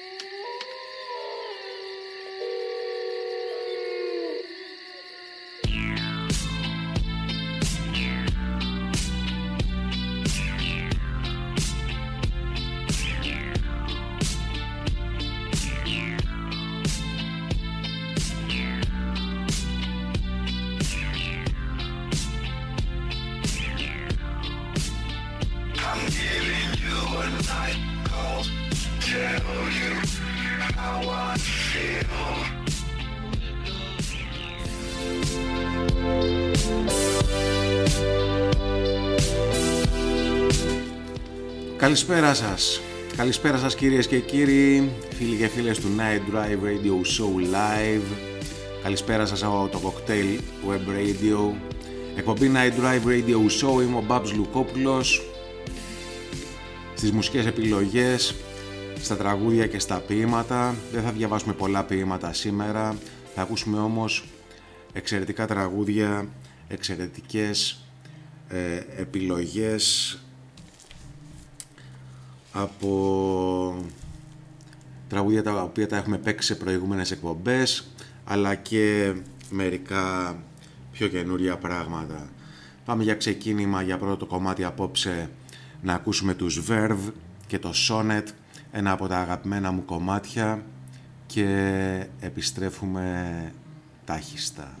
Yeah. Καλησπέρα σας. Καλησπέρα σας κυρίες και κύριοι, φίλοι και φίλες του Night Drive Radio Show Live. Καλησπέρα σας από το Cocktail Web Radio. Εκπομπή Night Drive Radio Show, είμαι ο Μπάμπς Λουκόπουλος. Στις μουσικές επιλογές, στα τραγούδια και στα ποίηματα. Δεν θα διαβάσουμε πολλά ποίηματα σήμερα, θα ακούσουμε όμως εξαιρετικά τραγούδια, εξαιρετικές ε, επιλογές από τραγούδια τα οποία τα έχουμε παίξει σε προηγούμενες εκπομπές αλλά και μερικά πιο καινούρια πράγματα. Πάμε για ξεκίνημα για πρώτο κομμάτι απόψε να ακούσουμε τους Verve και το Sonnet, ένα από τα αγαπημένα μου κομμάτια και επιστρέφουμε τάχιστα.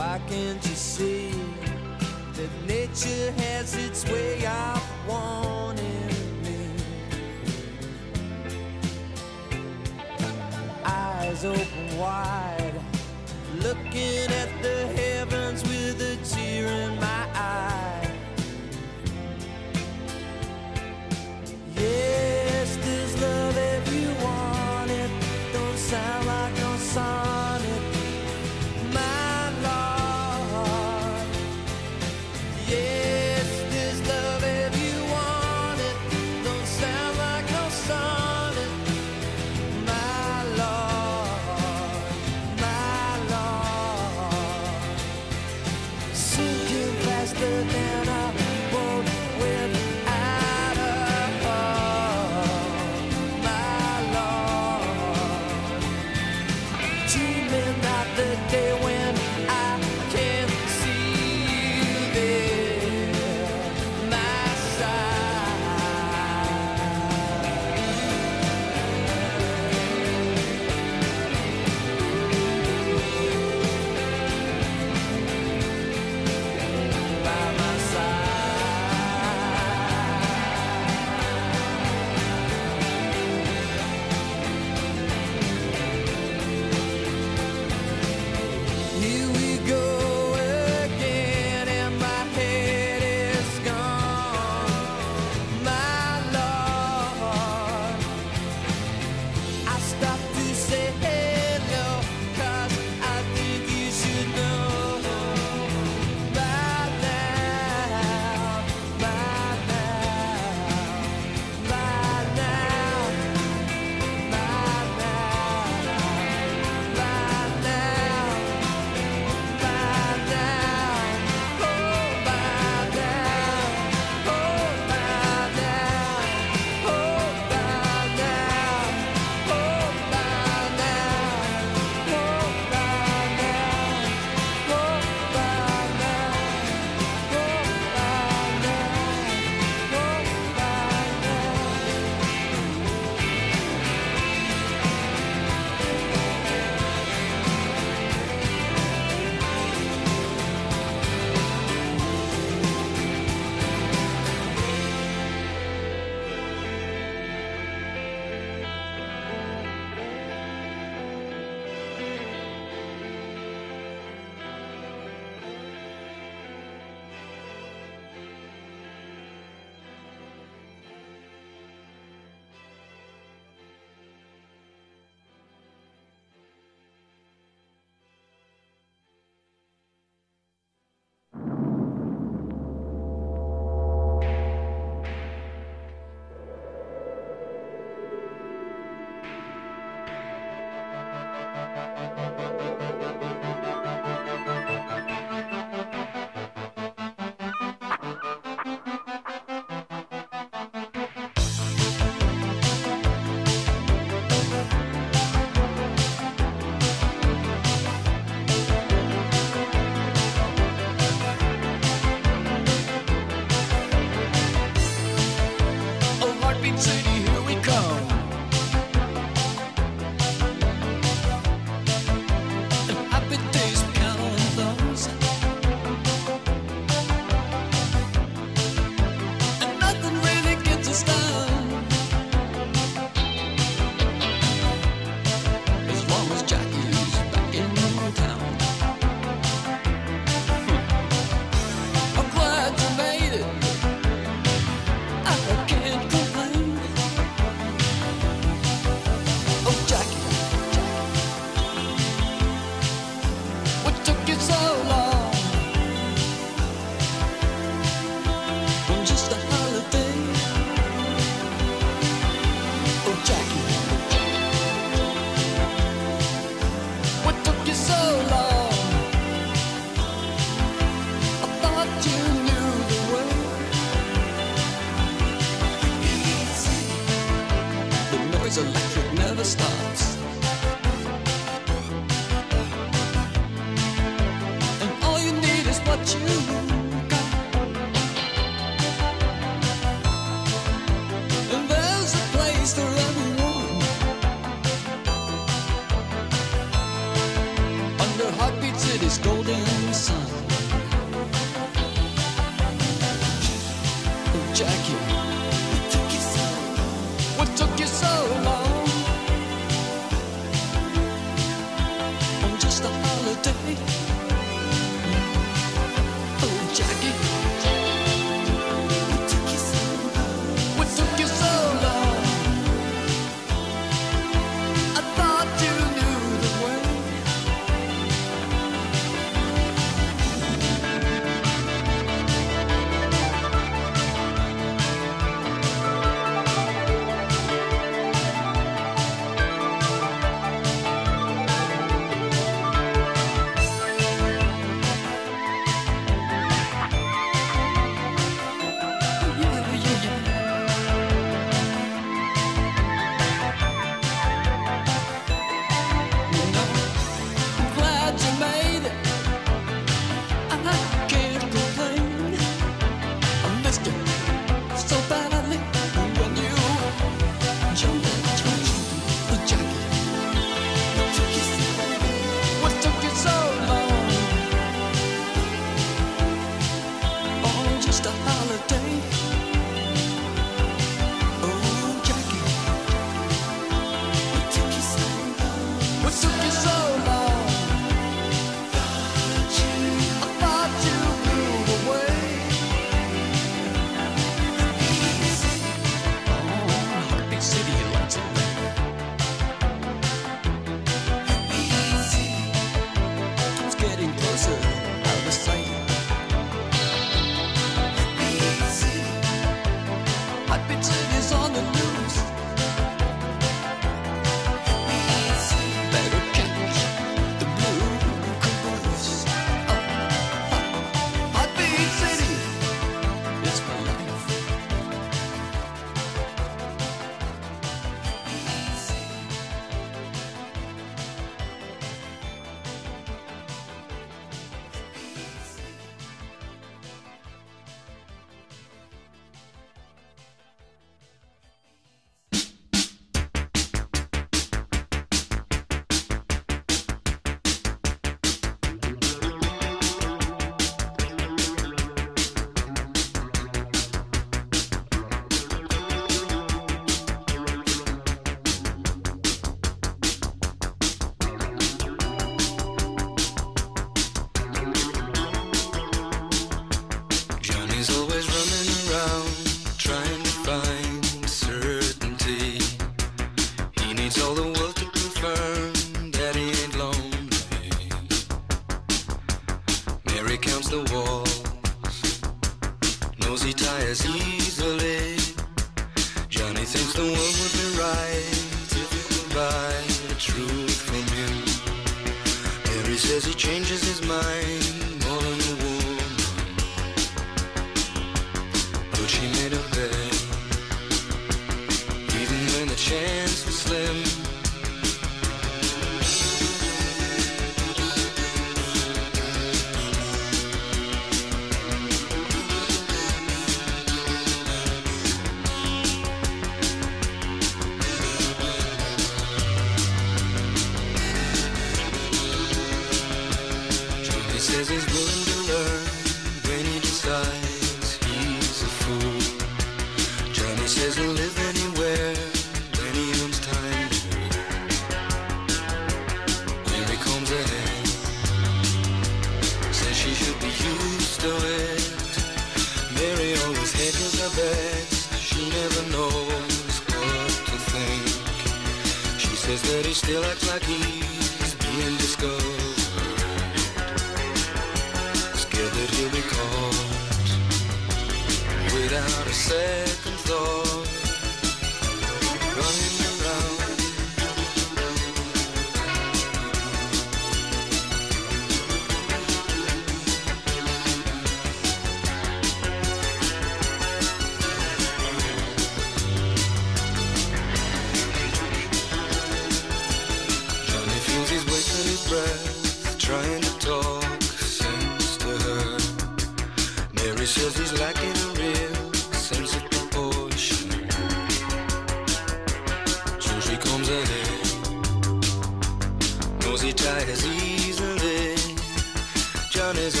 is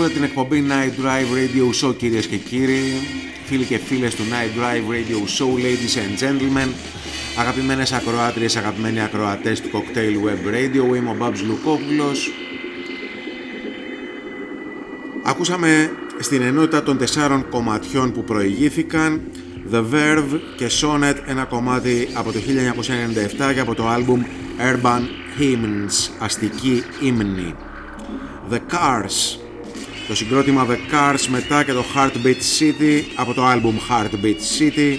Ακούτε την εκπομπή Night Drive Radio Show κυρίες και κύριοι. Φίλοι και φίλες του Night Drive Radio Show Ladies and Gentlemen. Αγαπημένες ακροάτριες, αγαπημένοι ακροατές του Cocktail Web Radio Είμαι ο Babs Λουκόπουλος. Ακούσαμε στην ενότητα των τεσσάρων κομματιών που προηγήθηκαν The Verve και Sonnet ένα κομμάτι από το 1997 και από το άλμπουμ Urban Hymns, αστική ύμνη. The Cars, το συγκρότημα The Cars μετά και το Heartbeat City από το άλμπουμ Heartbeat City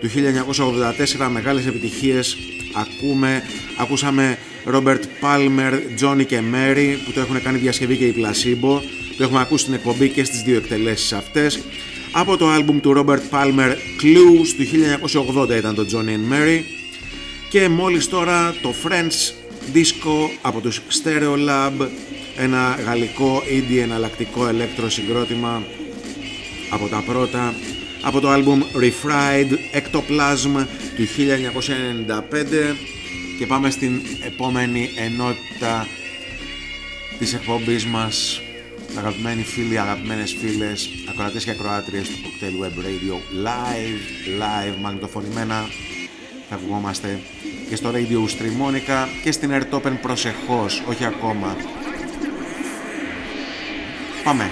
του 1984 μεγάλες επιτυχίες ακούμε, ακούσαμε Robert Palmer, Johnny και Mary που το έχουν κάνει διασκευή και η Placebo το έχουμε ακούσει στην εκπομπή και στις δύο εκτελέσεις αυτές. Από το άλμπουμ του Robert Palmer Clues του 1980 ήταν το Johnny and Mary. Και μόλις τώρα το French Disco από τους Stereo Lab ένα γαλλικό indie εναλλακτικό ελέκτρο συγκρότημα από τα πρώτα από το άλμπουμ Refried Ectoplasm του 1995 και πάμε στην επόμενη ενότητα της εκπομπής μας. Αγαπημένοι φίλοι, αγαπημένες φίλες ακροατές και ακροάτριες του Cocktail Web Radio live, live, μαγνητοφωνημένα. Θα ακουγόμαστε και στο Radio Streamonica και στην Airtopen προσεχώς, όχι ακόμα Πάμε,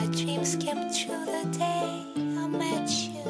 my dreams came true the day I met you.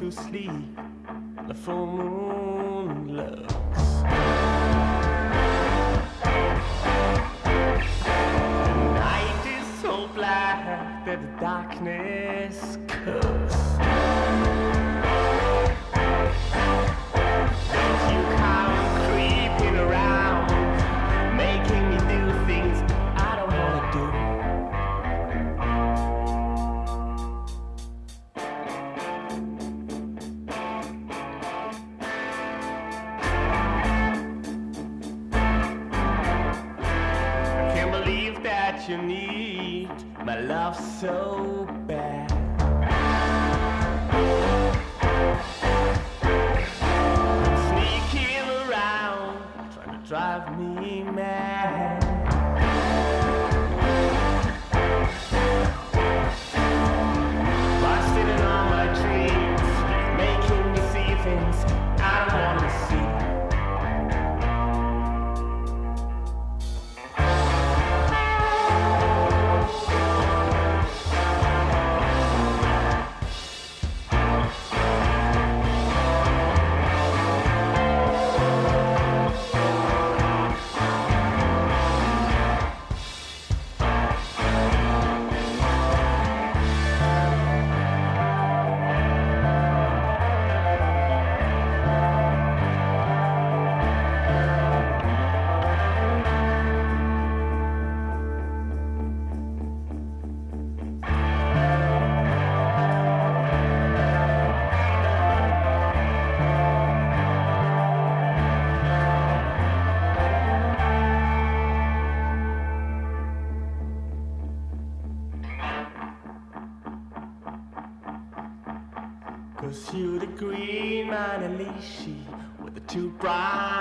To sleep, the full moon looks. The night is so black that the darkness that love so too bright.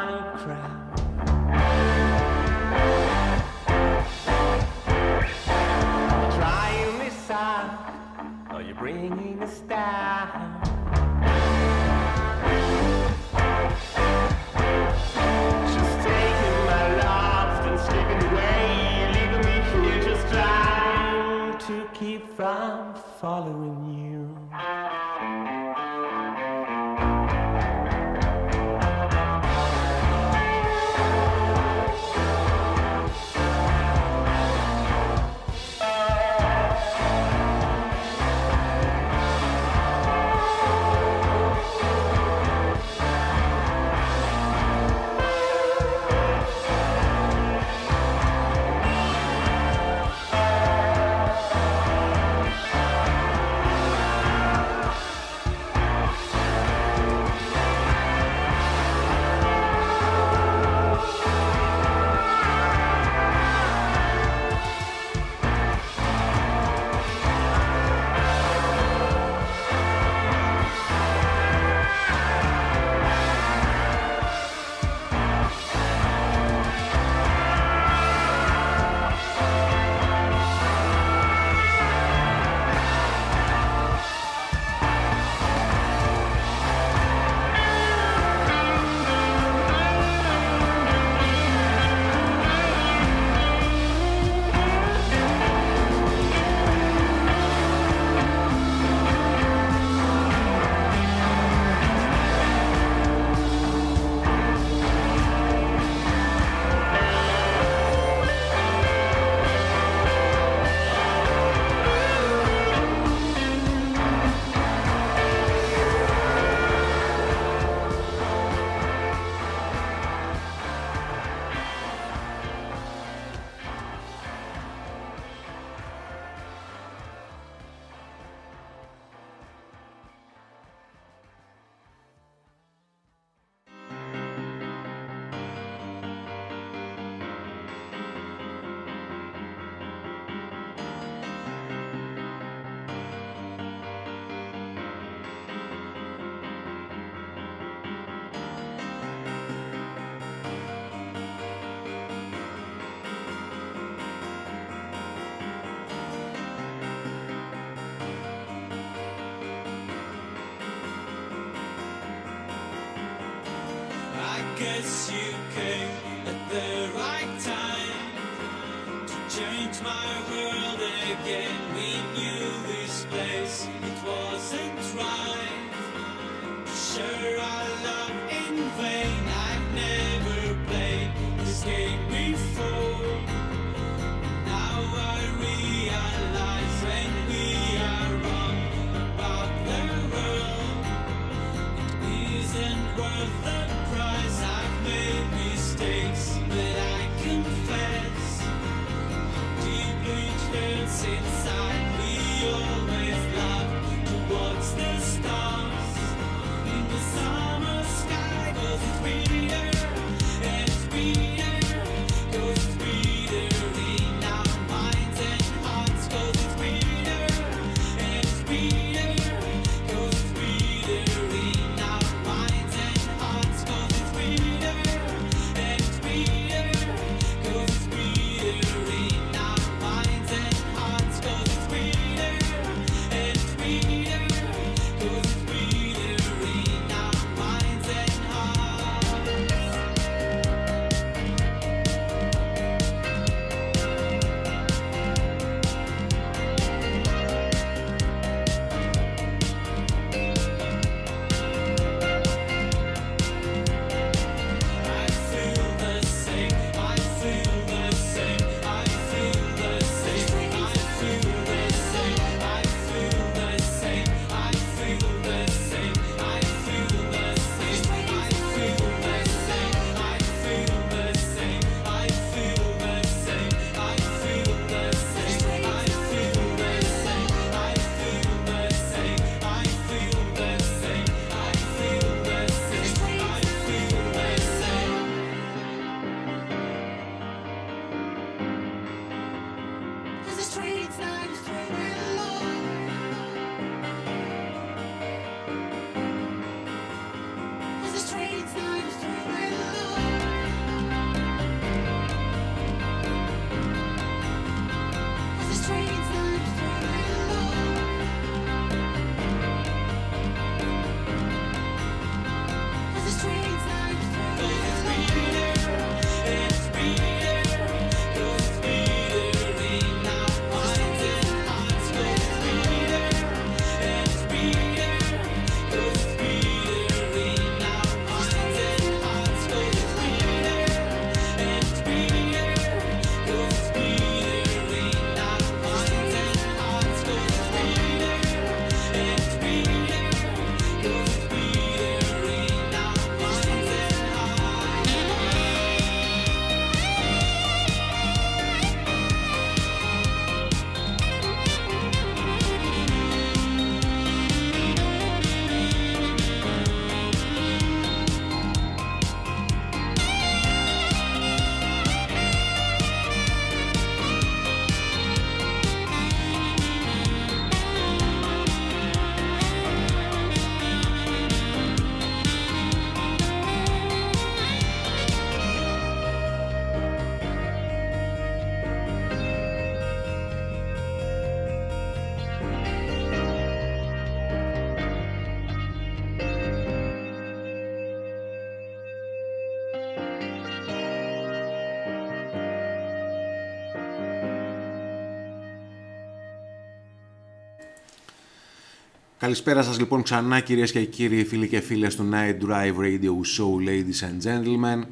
Καλησπέρα σας λοιπόν ξανά κυρίες και κύριοι φίλοι και φίλες του Night Drive Radio Show Ladies and Gentlemen.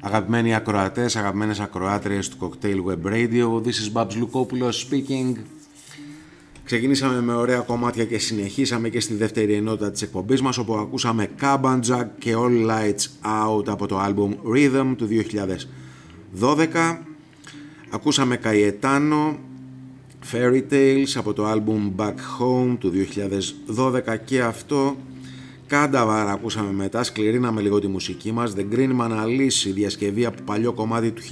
Αγαπημένοι ακροατές, αγαπημένες ακροάτριες του Cocktail Web Radio This is Babs Lukopoulos speaking. Ξεκινήσαμε με ωραία κομμάτια και συνεχίσαμε και στη δεύτερη ενότητα της εκπομπής μας όπου ακούσαμε Cabin Jack και All Lights Out από το album Rhythm του 2012 Ακούσαμε Cayetano Fairy Tales από το album Back Home του 2012 και αυτό. Κάνταβαρ ακούσαμε μετά, σκληρίναμε λίγο τη μουσική μας. The Green Man Alice, διασκευή από παλιό κομμάτι του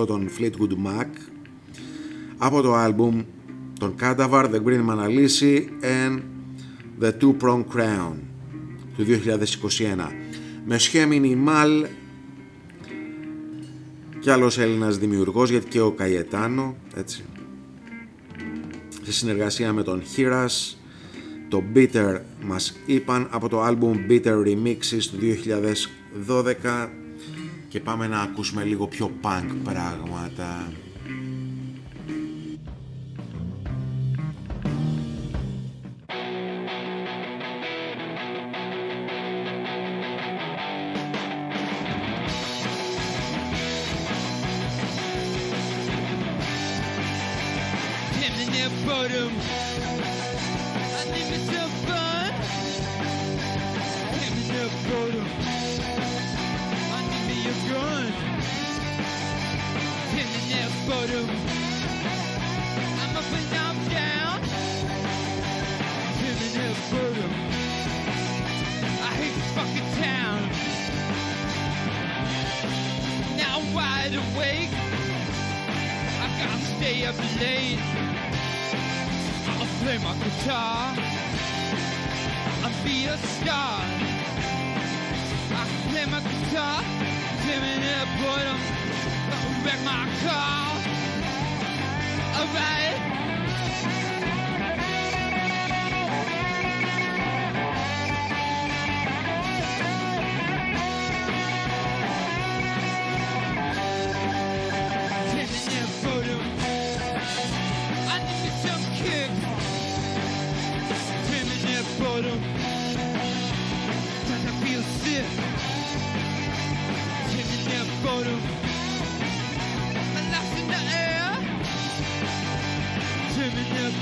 1978 των Fleetwood Mac. Από το album των Cadavar, The Green Man Alice and The Two Prong Crown του 2021 με σχέ μινιμάλ και άλλος Έλληνας δημιουργός γιατί και ο Καϊετάνο έτσι σε συνεργασία με τον Hiras το Bitter μας είπαν από το album Bitter Remixes του 2012 και πάμε να ακούσουμε λίγο πιο punk πράγματα. bottom. I need me some fun. Give me the bottom. I need me a gun. Give me the bottom. I'm up and I'm down. Give me the bottom. I hate this fucking town. Now I'm wide awake. I gotta stay up late play my guitar and be a star. I play my guitar, dimming it, but I'm wreck my car. Alright.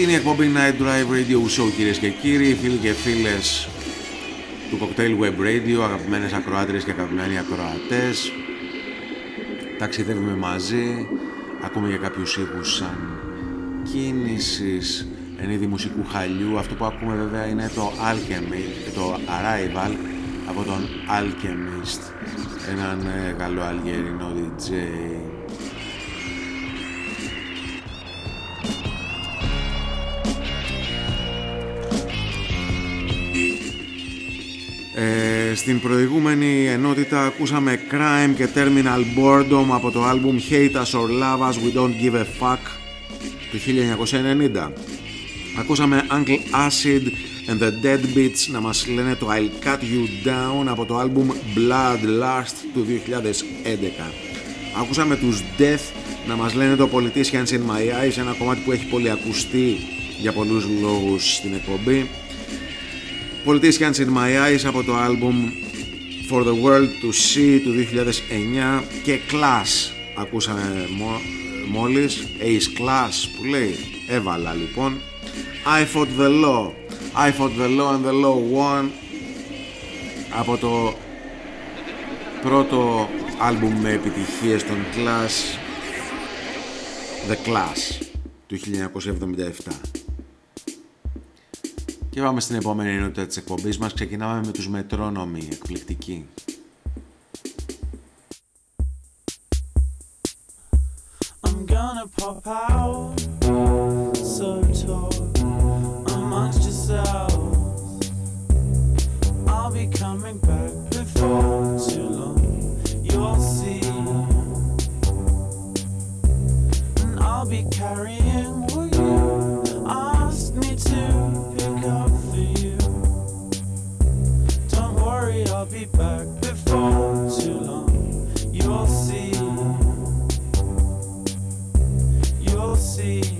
Αυτή είναι η εκπομπή Night Drive Radio Show κυρίες και κύριοι, φίλοι και φίλες του Cocktail Web Radio, αγαπημένες ακροάτριες και αγαπημένοι ακροατές. Ταξιδεύουμε μαζί, ακούμε για κάποιους ήχους σαν κίνησης, εν είδη μουσικού χαλιού. Αυτό που ακούμε βέβαια είναι το Alchemy, το Arrival από τον Alchemist, έναν ε, γαλλοαλγερινό DJ. Στην προηγούμενη ενότητα ακούσαμε Crime και Terminal Boredom από το άλμπουμ Hate Us or Love Us We Don't Give a Fuck του 1990. Ακούσαμε Uncle Acid and the Deadbeats να μας λένε το I'll Cut You Down από το άλμπουμ Blood Lust του 2011. Ακούσαμε τους Death να μας λένε το Politicians in My Eyes, ένα κομμάτι που έχει πολύ ακουστεί για πολλούς λόγους στην εκπομπή. Politicians in My Eyes από το άλμπουμ For the World to See του 2009 και Class ακούσαμε μο, μόλις Ace Class που λέει έβαλα λοιπόν I fought the law I fought the law and the law won από το πρώτο άλμπουμ με επιτυχίες των Class The Class του 1977 και πάμε στην επόμενη ενότητα της εκπομπής μας. Ξεκινάμε με τους μετρόνομοι, εκπληκτικοί. I'm gonna pop out so tall amongst yourselves. I'll be coming back before too long. You'll see, and I'll be carrying what you asked me to I'll be back before too long. You'll see. You'll see.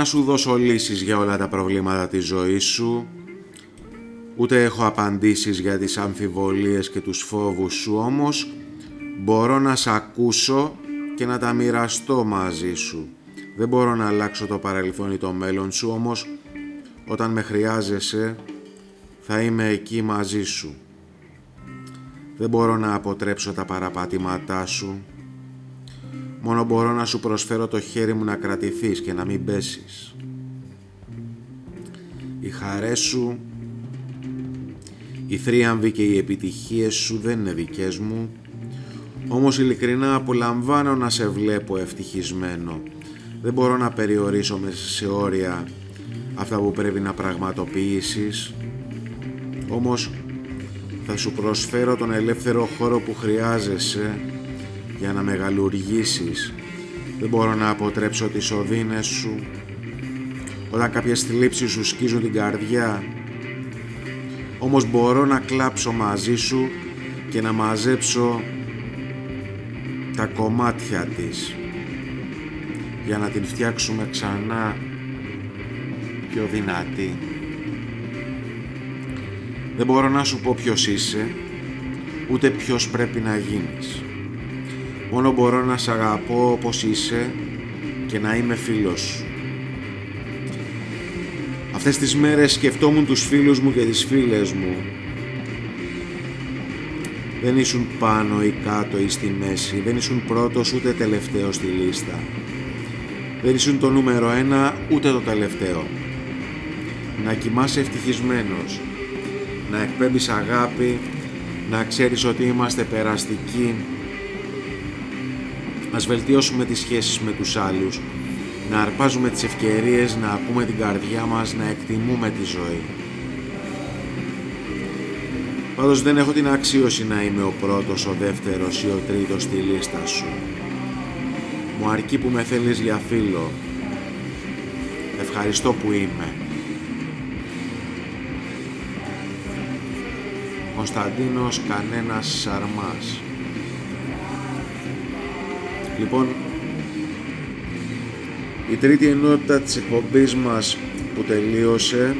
Να σου δώσω λύσεις για όλα τα προβλήματα της ζωής σου, ούτε έχω απαντήσεις για τις αμφιβολίες και τους φόβους σου, όμως μπορώ να σε ακούσω και να τα μοιραστώ μαζί σου. Δεν μπορώ να αλλάξω το παρελθόν ή το μέλλον σου, όμως όταν με χρειάζεσαι θα είμαι εκεί μαζί σου. Δεν μπορώ να αποτρέψω τα παραπατήματά σου. Μόνο μπορώ να σου προσφέρω το χέρι μου να κρατηθείς και να μην πέσεις. Οι χαρές σου, οι θρίαμβοι και οι επιτυχίες σου δεν είναι δικές μου, όμως ειλικρινά απολαμβάνω να σε βλέπω ευτυχισμένο. Δεν μπορώ να περιορίσω μέσα σε όρια αυτά που πρέπει να πραγματοποιήσεις, όμως θα σου προσφέρω τον ελεύθερο χώρο που χρειάζεσαι για να μεγαλουργήσεις. Δεν μπορώ να αποτρέψω τις οδύνες σου. Όταν κάποιες θλίψεις σου σκίζουν την καρδιά, όμως μπορώ να κλάψω μαζί σου και να μαζέψω τα κομμάτια της για να την φτιάξουμε ξανά πιο δυνατή. Δεν μπορώ να σου πω ποιος είσαι, ούτε ποιος πρέπει να γίνεις. Μόνο μπορώ να σ' αγαπώ όπως είσαι και να είμαι φίλος σου. Αυτές τις μέρες σκεφτόμουν τους φίλους μου και τις φίλες μου. Δεν ήσουν πάνω ή κάτω ή στη μέση, δεν ήσουν πρώτος ούτε τελευταίος στη λίστα. Δεν ήσουν το νούμερο ένα ούτε το τελευταίο. Να κοιμάσαι ευτυχισμένος, να εκπέμπεις αγάπη, να ξέρεις ότι είμαστε περαστικοί, ας βελτιώσουμε τις σχέσεις με τους άλλους, να αρπάζουμε τις ευκαιρίες, να ακούμε την καρδιά μας, να εκτιμούμε τη ζωή. Πάντως δεν έχω την αξίωση να είμαι ο πρώτος, ο δεύτερος ή ο τρίτος στη λίστα σου. Μου αρκεί που με θέλεις για φίλο. Ευχαριστώ που είμαι. Κωνσταντίνος κανένας Σαρμάς. Λοιπόν, η τρίτη ενότητα της εκπομπής μας που τελείωσε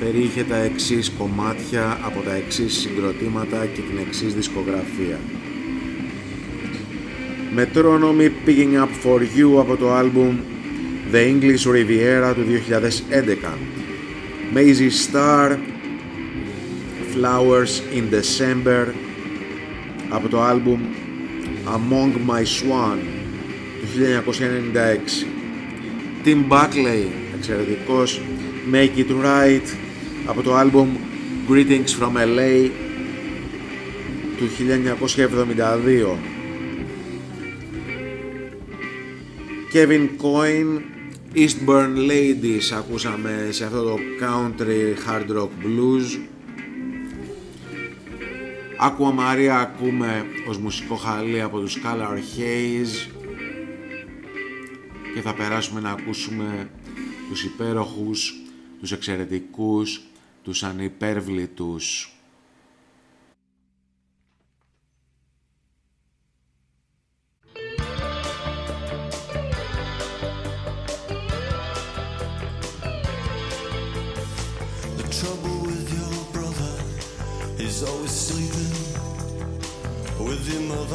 περιείχε τα εξής κομμάτια από τα εξής συγκροτήματα και την εξής δισκογραφία. Metronomy Picking Up For You από το άλμπουμ The English Riviera του 2011. Maisie Star Flowers in December από το άλμπουμ Among My Swan του 1996. Tim Buckley, εξαιρετικός, Make It Right από το άλμπουμ Greetings from LA του 1972. Kevin Coyne, Eastburn Ladies ακούσαμε σε αυτό το country hard rock blues. Άκουα Μαρία ακούμε ως μουσικό χαλί από τους Color Haze. Και θα περάσουμε να ακούσουμε τους υπέροχους, τους εξαιρετικούς, τους ανυπέρβλητους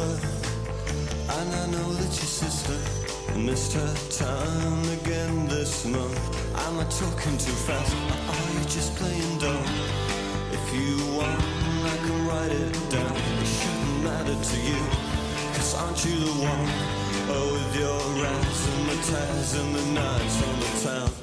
mother. And I know that your sister missed her time again this month. Am I talking too fast? Or are you just playing dumb? If you want, I can write it down. It shouldn't matter to you. Cause aren't you the one? Oh, with your rats and the ties and the nights on the town.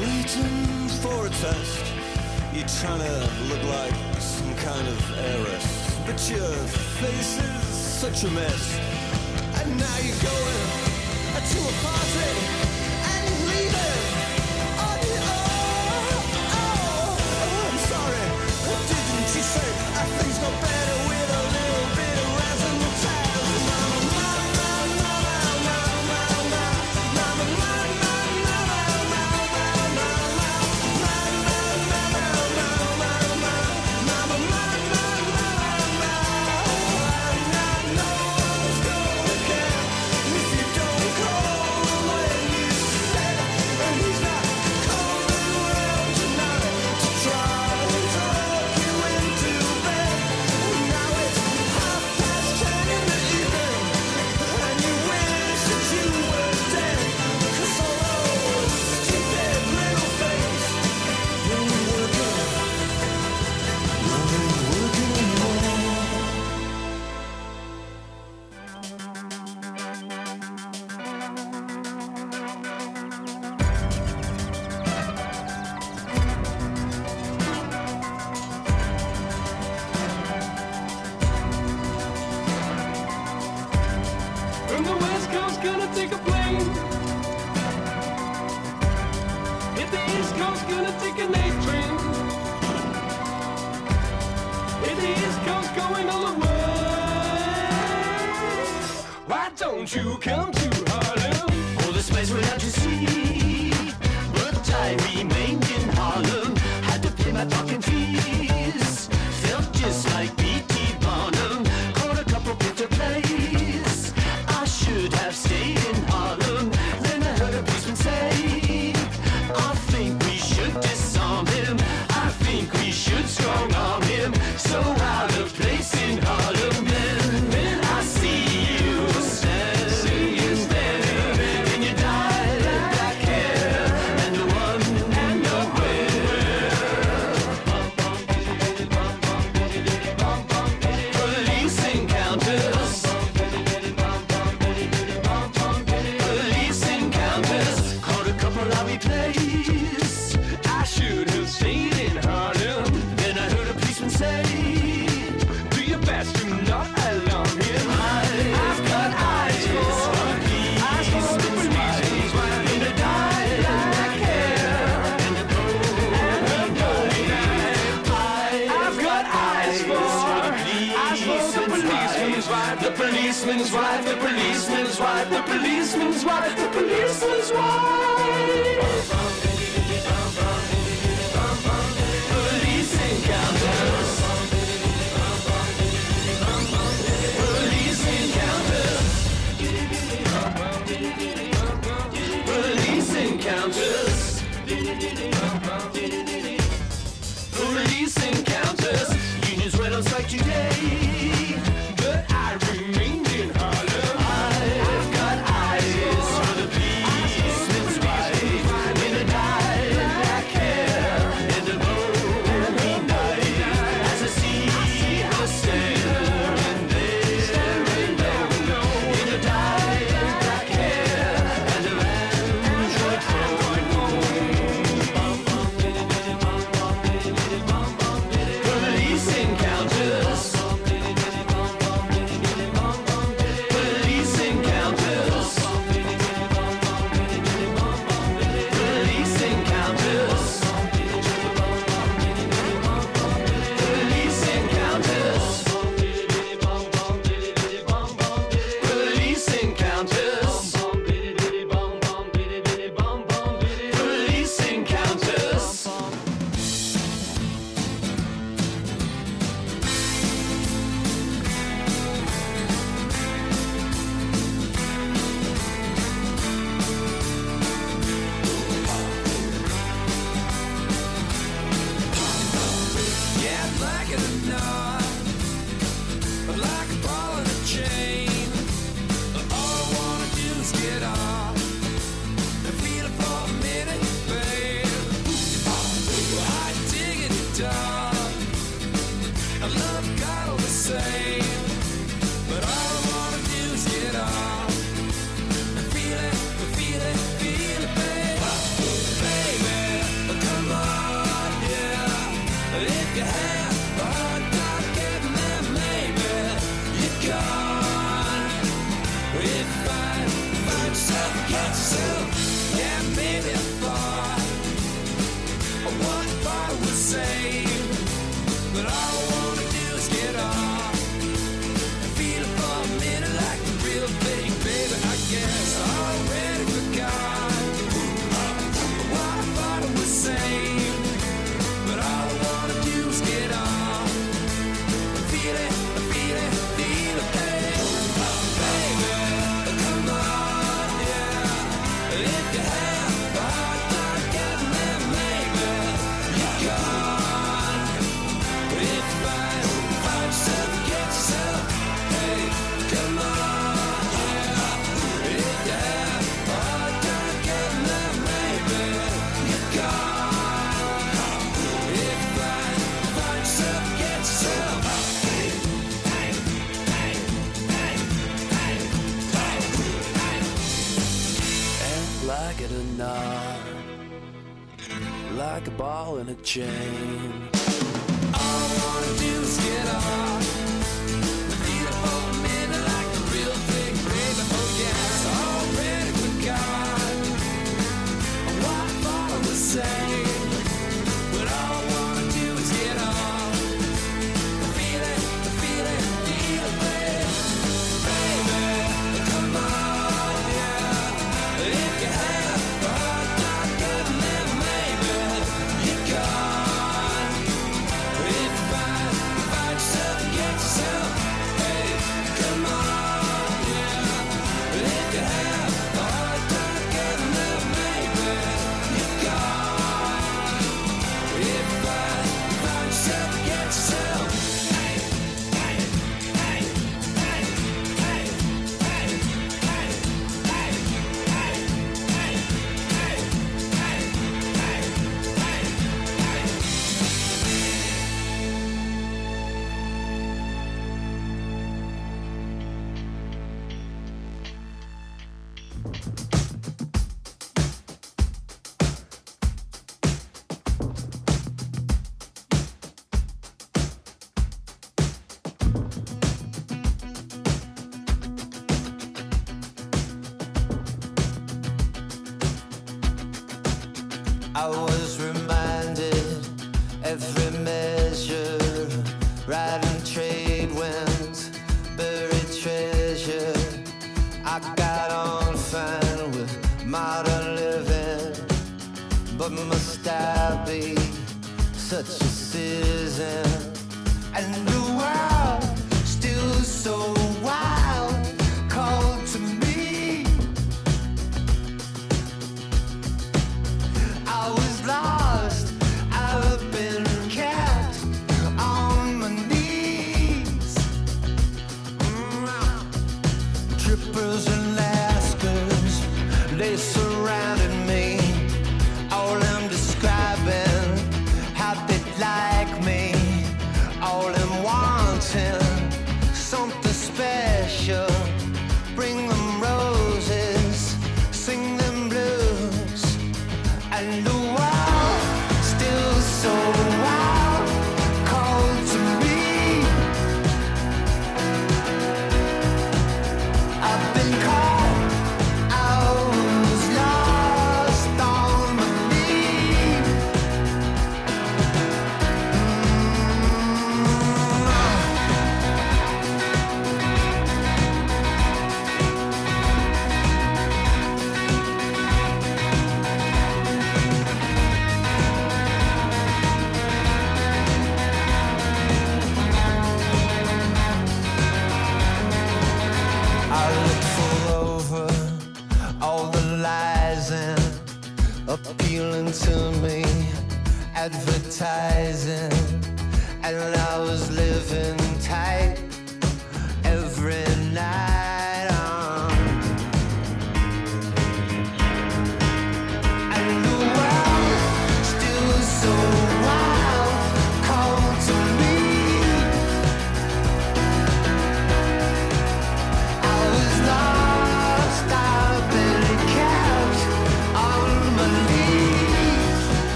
waiting for a test. You're trying to look like some kind of heiress, but your face is such a mess. And now you're going to a party and leaving on your own. Oh, I'm sorry. What didn't you say? Everything's got better.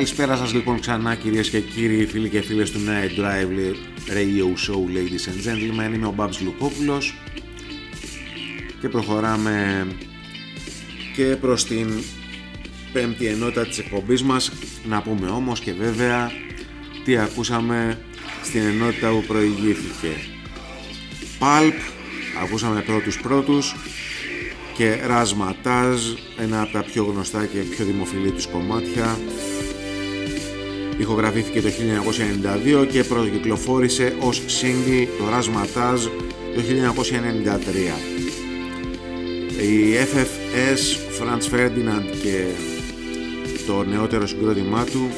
Καλησπέρα σας λοιπόν ξανά κυρίες και κύριοι φίλοι και φίλες του Night Drive Radio Show Ladies and Gentlemen. Είμαι ο Μπάμπης Λουκόπουλος και προχωράμε και προς την πέμπτη ενότητα της εκπομπής μας. Να πούμε όμως και βέβαια τι ακούσαμε στην ενότητα που προηγήθηκε. Pulp, ακούσαμε πρώτους πρώτους και Razmataz, ένα από τα πιο γνωστά και πιο δημοφιλή τους κομμάτια. Ηχογραφήθηκε το 1992 και πρωτοκυκλοφόρησε ως single το Ρασματάζ το 1993. Η FFS, Franz Ferdinand και το νεότερο συγκρότημά του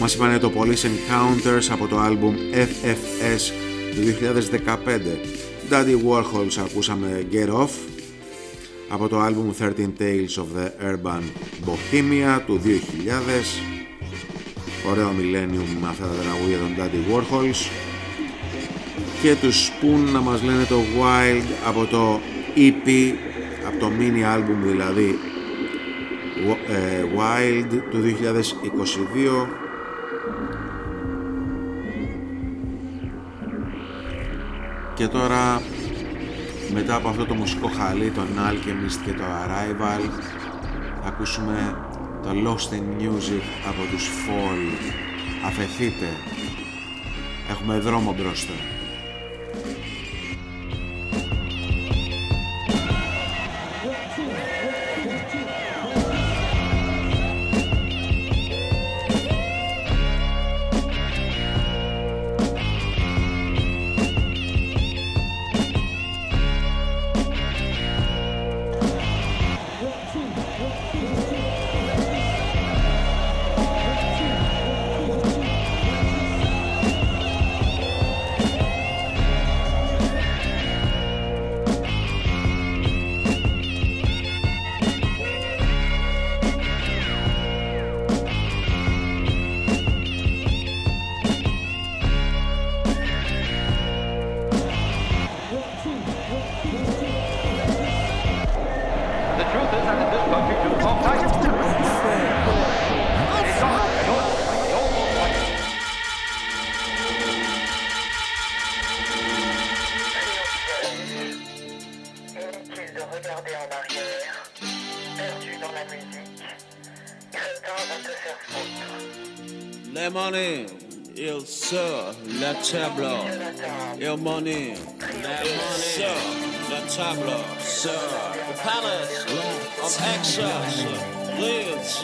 μας είπανε το Police Encounters από το άλμπουμ FFS του 2015. Daddy Warhols ακούσαμε Get Off από το άλμπουμ 13 Tales of the Urban Bohemia του 2000. Ωραίο Millennium με αυτά τα τραγούδια των Daddy Warhols. Και τους Spoon να μας λένε το Wild από το EP, από το mini album δηλαδή ε, Wild του 2022 και τώρα μετά από αυτό το μουσικό χαλί τον Alchemist και το Arrival θα ακούσουμε το Lost in Music από τους Fall. Αφαιθείτε. Έχουμε δρόμο μπροστά The tableau, your money, that money, sir, The tableau, sir, the palace. Of excess leads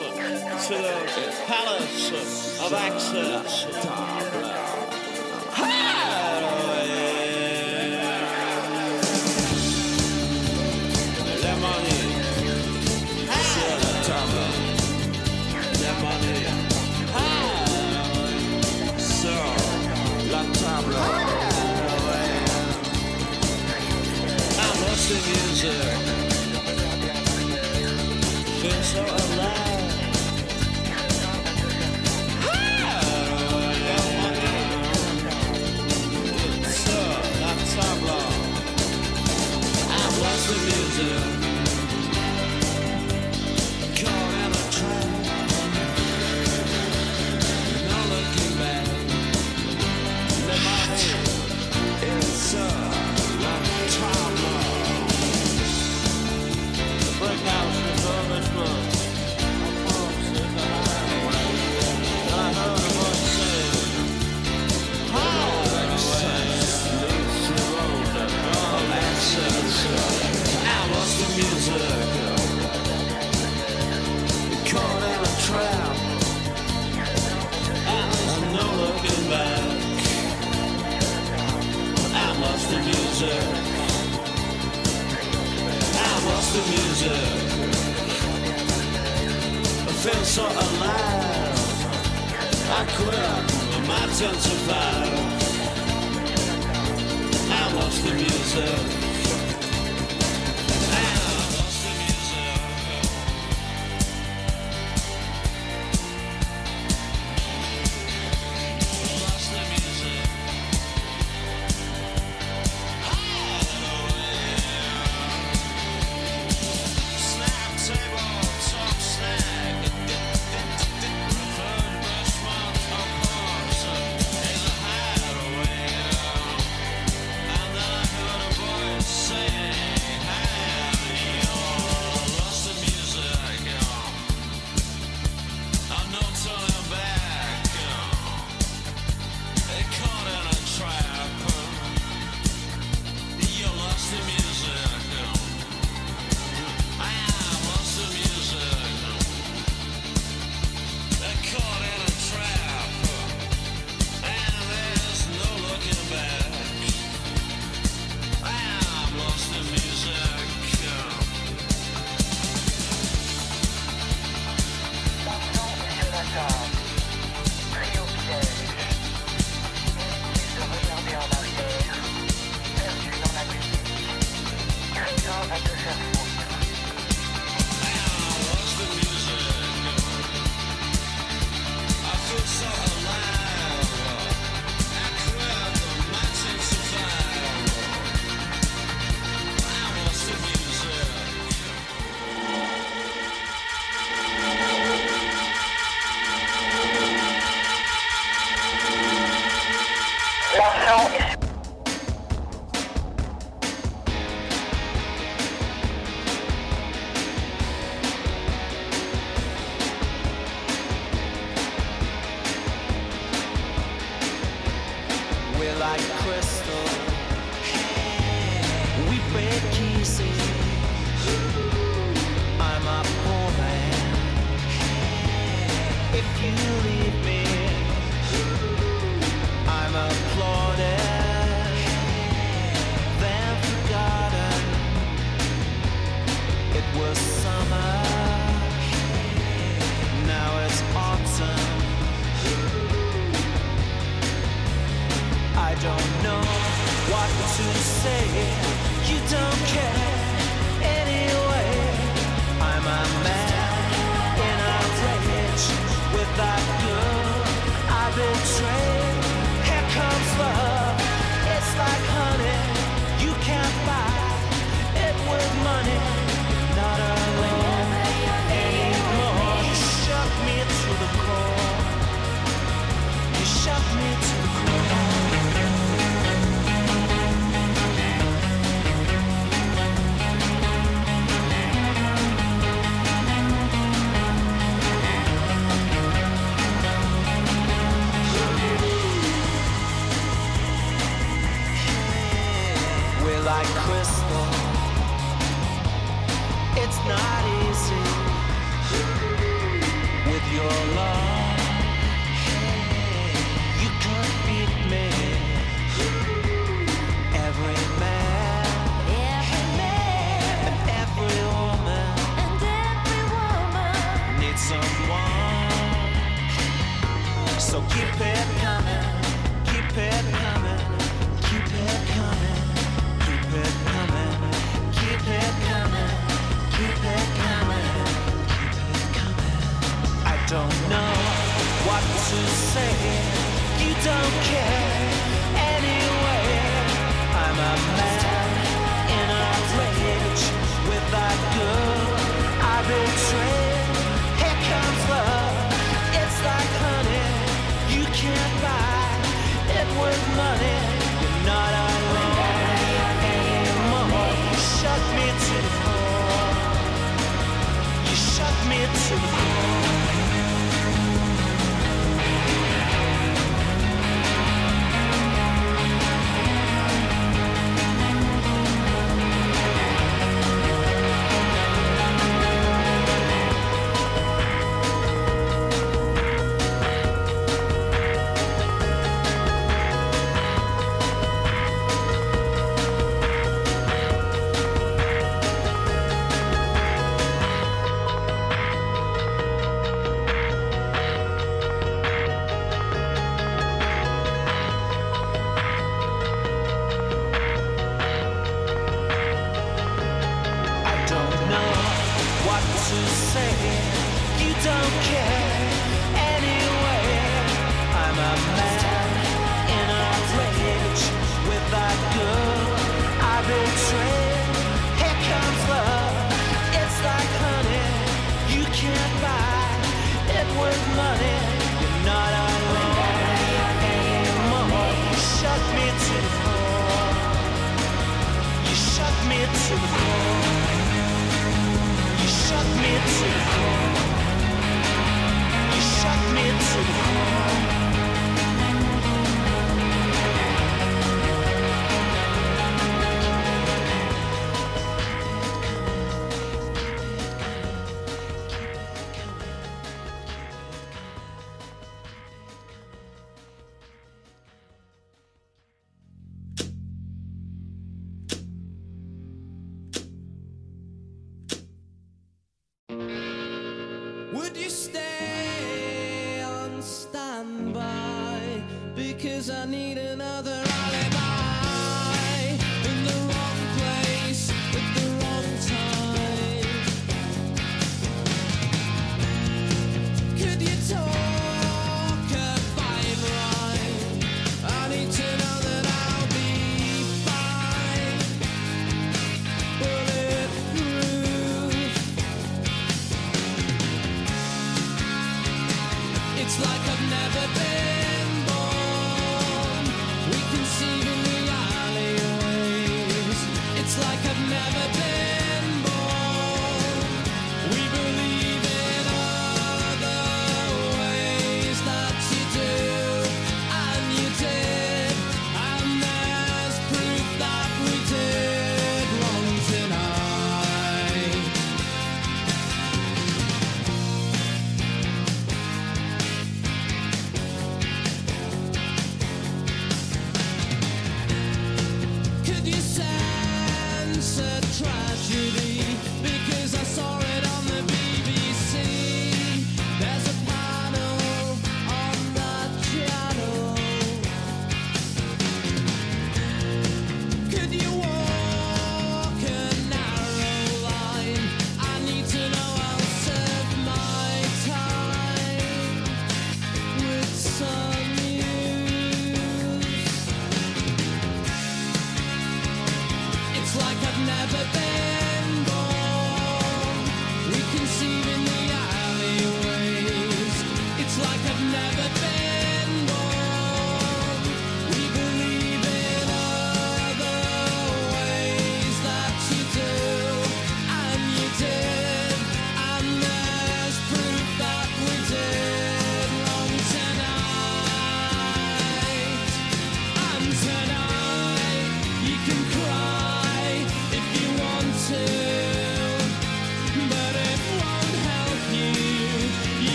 to the palace of excess. The music. So alive. I quit my 10 to 5. I lost the music.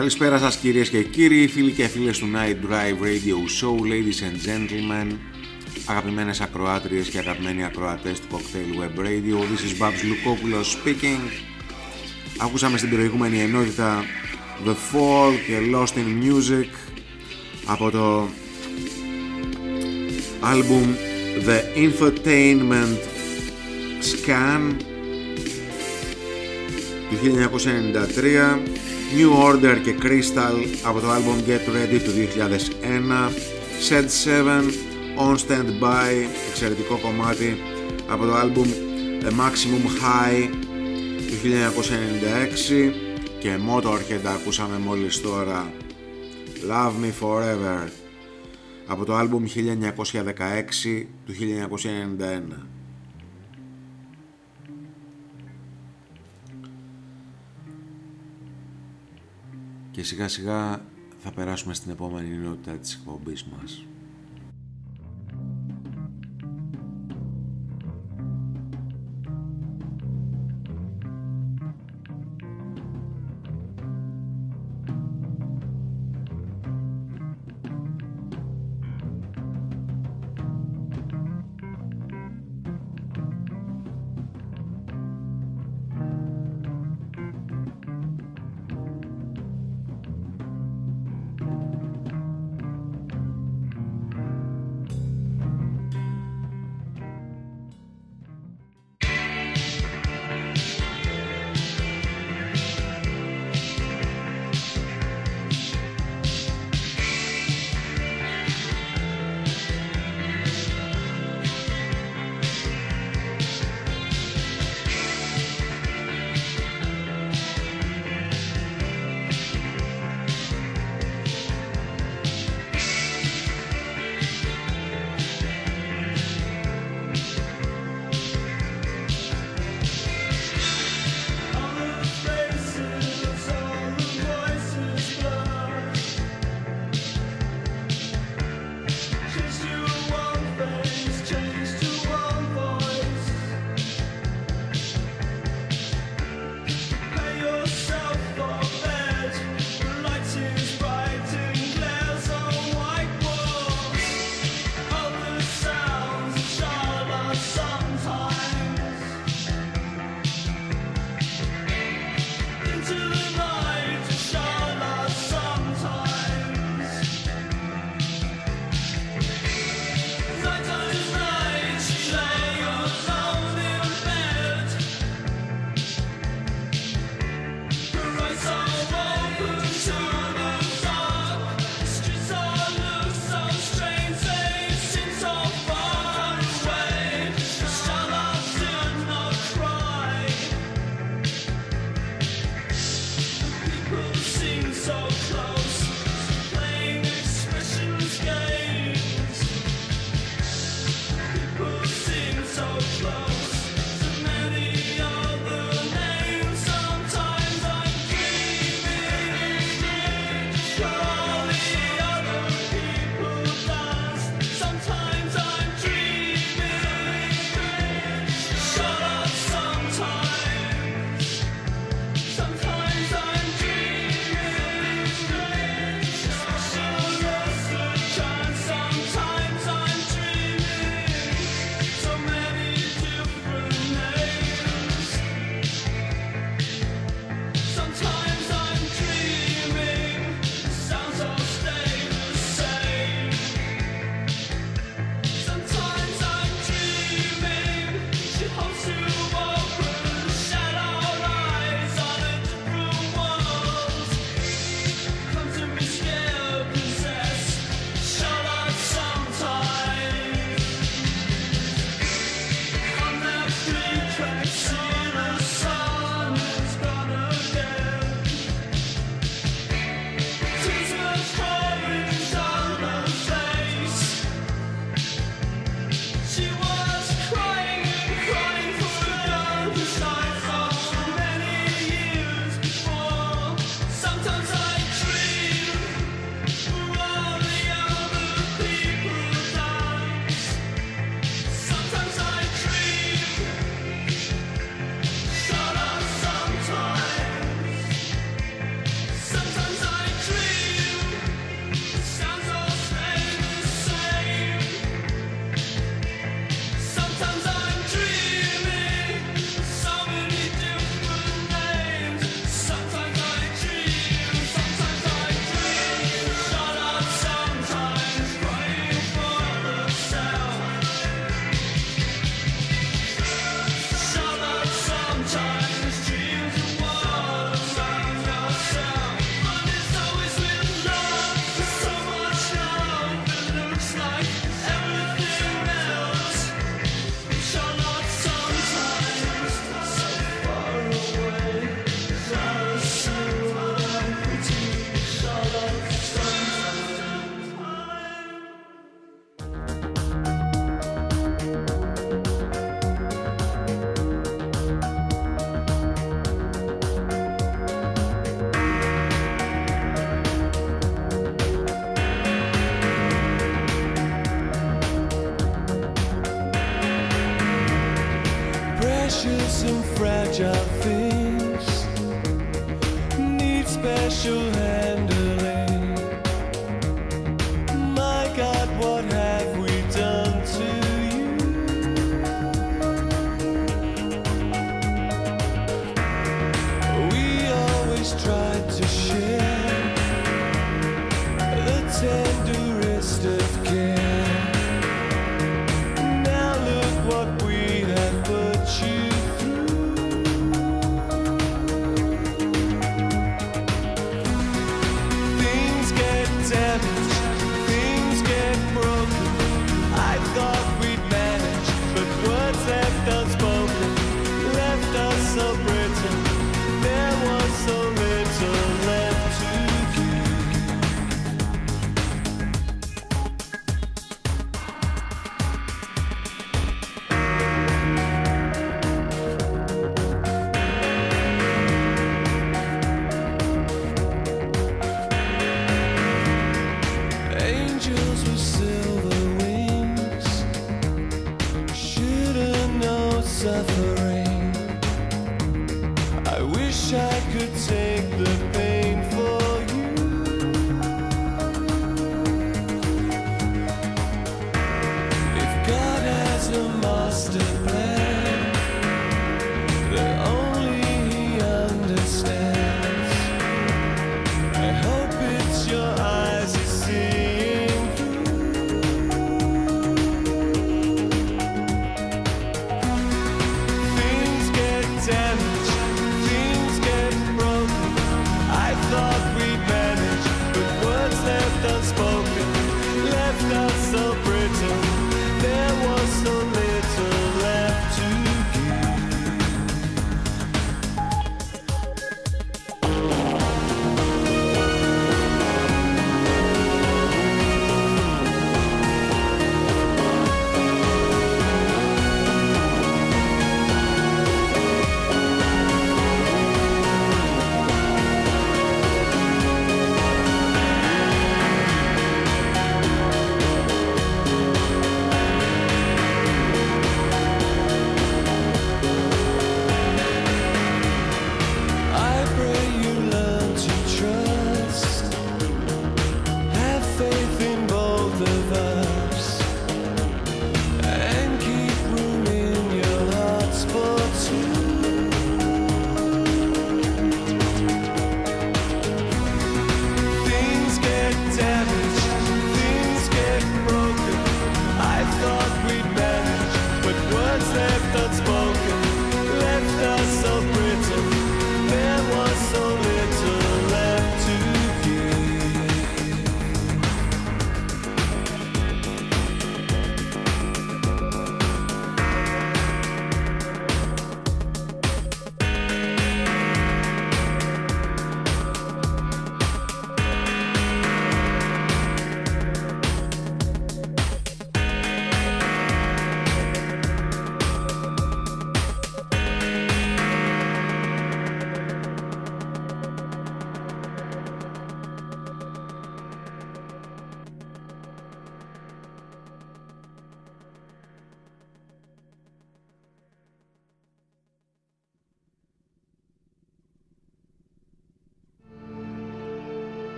Καλησπέρα σας κυρίες και κύριοι, φίλοι και φίλες του Night Drive Radio Show, ladies and gentlemen, αγαπημένες ακροάτριες και αγαπημένοι ακροατές του Cocktail Web Radio. This is Babs Lukopoulos speaking. Ακούσαμε στην προηγούμενη ενότητα The Fall και Lost in Music από το άλμπουμ The Infotainment Scan του 1993 New Order και Crystal από το άλμπουμ Get Ready του 2001 Set 7 On Standby εξαιρετικό κομμάτι από το άλμπουμ The Maximum High του 1996 και Motorhead ακούσαμε μόλις τώρα Love Me Forever από το άλμπουμ 1916 του 1991 και σιγά σιγά θα περάσουμε στην επόμενη ενότητα της εκπομπής μας.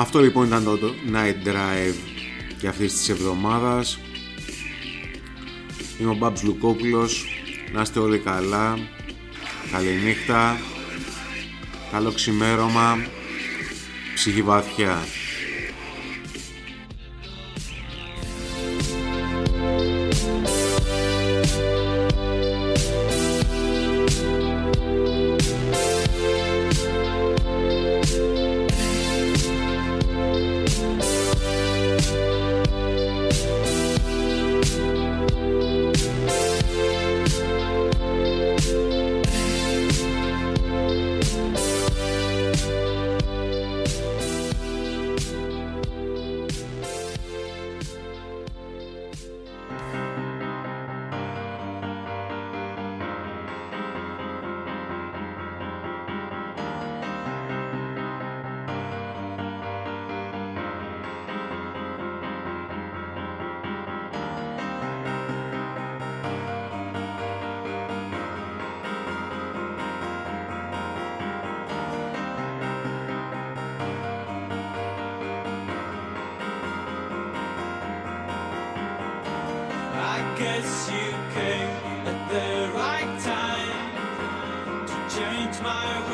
Αυτό λοιπόν ήταν το το Night Drive και αυτής της εβδομάδας. Είμαι ο Μπάμπς Λουκόπουλος. Να είστε όλοι καλά. Καληνύχτα. Καλό ξημέρωμα. Ψυχή βαθιά. My